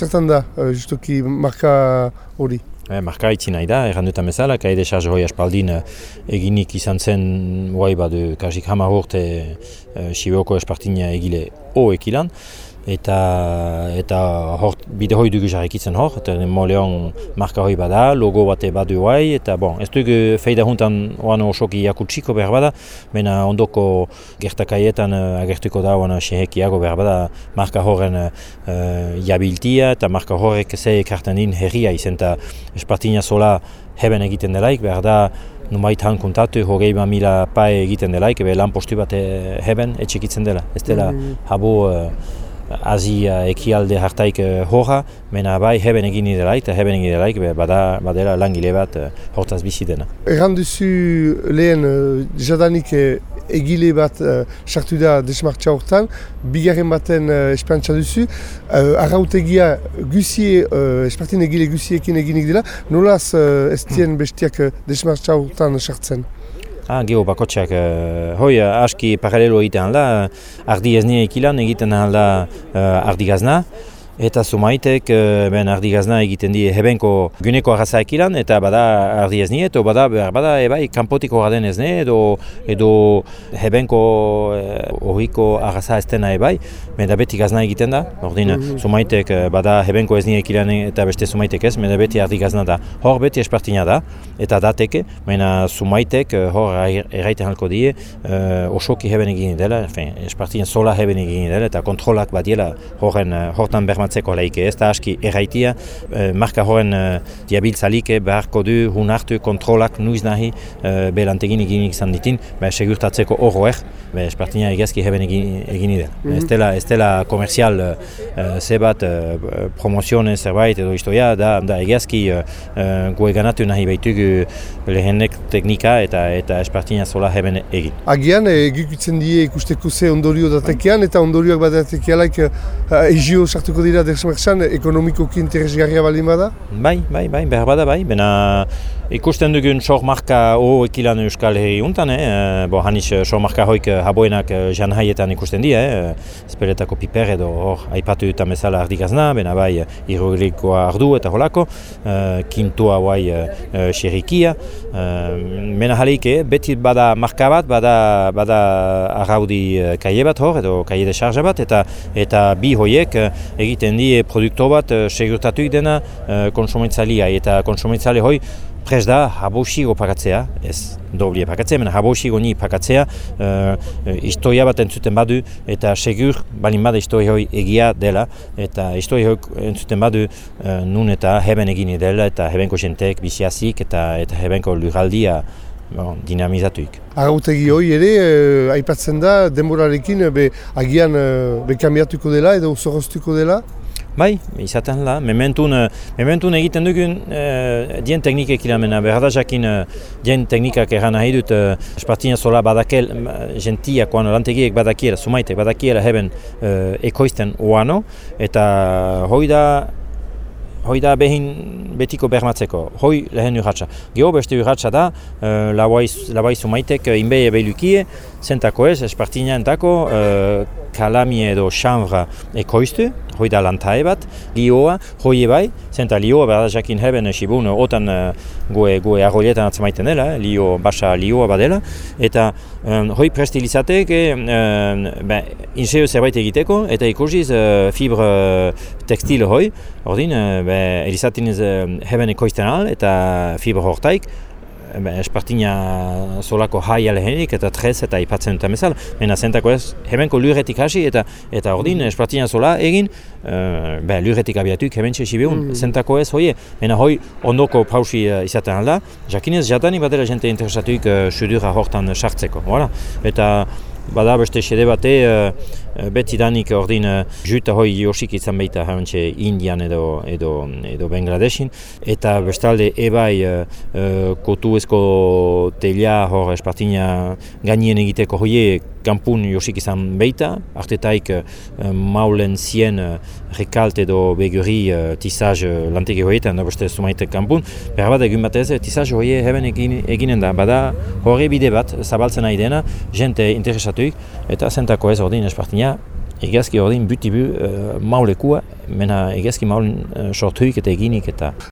zertan da, uh, justuki marka hori? E, marka itzi nahi da, erran dutan bezala, kai de charge hoi aspaldin eginik izan zen, guai badu, kasik hamar urte uh, Sibioko espartina egile o ekilan eta eta hor bide hoi dugu jarrikitzen hor, eta moleon marka hoi bada, logo bate badu hoi, eta bon, ez dugu feida juntan oan osoki jakutsiko behar bada, mena ondoko gertakaietan uh, agertuko da oan sehekiago behar bada marka horren uh, jabiltia, eta marka horrek ze ekartan din herria izen, eta espartina zola heben egiten delaik, behar da numait han kontatu, hogei ba mila pae egiten delaik, ebe lan postu bat heben etxekitzen dela, ez dela mm. habo Azia ekialde hartaik uh, horra, mena bai heben egin idelaik, eta heben egin idelaik, bada, badela langile bat uh, hortaz bizi dena. Erran duzu lehen uh, jadanik uh, egile bat sartu uh, da desmartza hortan, bigarren baten uh, esperantza duzu, uh, arrautegia guzie, uh, espartin egile guziekin eginik dela, nolaz uh, ez dien bestiak uh, desmartza hortan sartzen? Ah, geho bakotxak, uh, hoi aski paralelo egiten da, ardi ez ekilan egiten da uh, ardi gazna, Eta sumaitek, eh, ben ardi gazna egiten di hebenko guneko arraza ekilan, eta bada ardi ez nie, eta bada, bada ebai, kanpotiko gaden ez ne, edo, edo hebenko eh, horiko arraza ez dena ebai, meda beti gazna egiten da, ordin, mm sumaitek, eh, bada hebenko ez nie ekilan eta beste sumaitek ez, meda beti ardi gazna da, hor beti espartina da, eta dateke, mena sumaitek, hor erraiten halko die, uh, osoki heben egin dela, espartina sola heben egin dela, eta kontrolak badiela horren, hortan bermat bermatzeko leike, ez da aski erraitia, eh, marka horren eh, diabiltzalik beharko du hun hartu kontrolak nuiz nahi eh, belantegin egin izan ditin, be, segurtatzeko horroer, be, espartina egazki heben egin, egin ide. Mm -hmm. Ez dela, ez dela komerzial uh, zebat uh, promozione zerbait edo istoia, da, da egazki uh, goe ganatu nahi behitugu lehenek teknika eta eta espartina zola heben egin. Agian, egikutzen die ikusteko ze ondorio datekean eta ondorioak bat datekealaik uh, egio sartuko dira dira desmerxan ekonomikoki interesgarria baldin bada? Bai, bai, bai, behar bada bai, bena ikusten dugun sok marka o ekilan euskal herri untan, eh? bo hanis sok marka hoik haboenak jan haietan ikusten dira, eh? esperetako piper edo hor aipatu eta mesala ardikazna, bena bai irrogelikoa ardu eta holako, uh, kintua bai uh, xerrikia, uh, mena haleike, beti bada marka bat, bada, bada arraudi kaie bat hor, edo kaie de bat, eta eta bi hoiek egiten egiten di produkto bat uh, segurtatuik dena uh, konsumentzalia eta konsumentzale hoi prez da habosigo pakatzea, ez doblie pakatzea, mena habosigo ni pakatzea uh, historia bat entzuten badu eta segur balin bada historia hoi egia dela eta historia hoi entzuten badu uh, nun eta heben egine dela eta hebenko jentek biziazik eta eta hebenko luraldia bon, dinamizatuik. Agautegi hoi ere, aipatzen da, denborarekin, be, agian be kambiatuko dela edo zorroztuko dela? Bai, izaten da, mementun, eh, mementun egiten dugun uh, dien teknikek ilamena, behar da jakin uh, dien teknikak erran nahi dut espartina zola badakel, gentiak oano, lantegiek badakiela, sumaitek badakiela heben uh, ekoizten oano, eta hoi da hoi da behin betiko bermatzeko, hoi lehen urratxa. Geho beste urratxa da, uh, labai sumaitek inbei ebeilukie, zentako ez, espartina entako, uh, kalami edo xanvra ekoiztu, hoi da lantae bat, lioa, hoi ebai, zenta lioa behar jakin heben esibun, otan uh, goe, goe arroletan atzamaiten dela, lio, basa lioa badela, eta um, hoi prestilizatek, um, ben, inseo zerbait egiteko, eta ikusiz uh, fibre tekstil hoi, ordin, uh, be, elizatinez heben ekoizten al, eta fiber hortaik, espartina solako hai alehenik eta trez eta ipatzen dut amezal. Mena zentako ez, hebenko lurretik hasi eta eta ordin mm. espartina sola egin, uh, be, lurretik abiatuik hemen txesi behun, mm. zentako ez hoi, mena hoi ondoko pausi uh, izaten alda, jakinez jatani badera jente interesatuik uh, sudura hortan sartzeko, voilà. Eta bada beste xede bate, uh, beti danik ordin uh, juta hoi josik izan baita hauntxe Indian edo, edo, edo Bangladesin, eta bestalde ebai uh, kotu ezko telia hor espartina gainien egiteko hoie kampun josik izan baita, artetaik uh, maulen zien uh, rekalt edo beguri uh, tizaz uh, lantegi hoietan, da beste sumaite kampun, behar bat egun batez, tizaz hoie heben egin, eginen da, bada horre bide bat zabaltzen nahi dena, jente interesatuik, eta zentako ez ordin espartina, egazki ordin buti bu uh, maulekua, mena egazki maul uh, sortuik eta eginik eta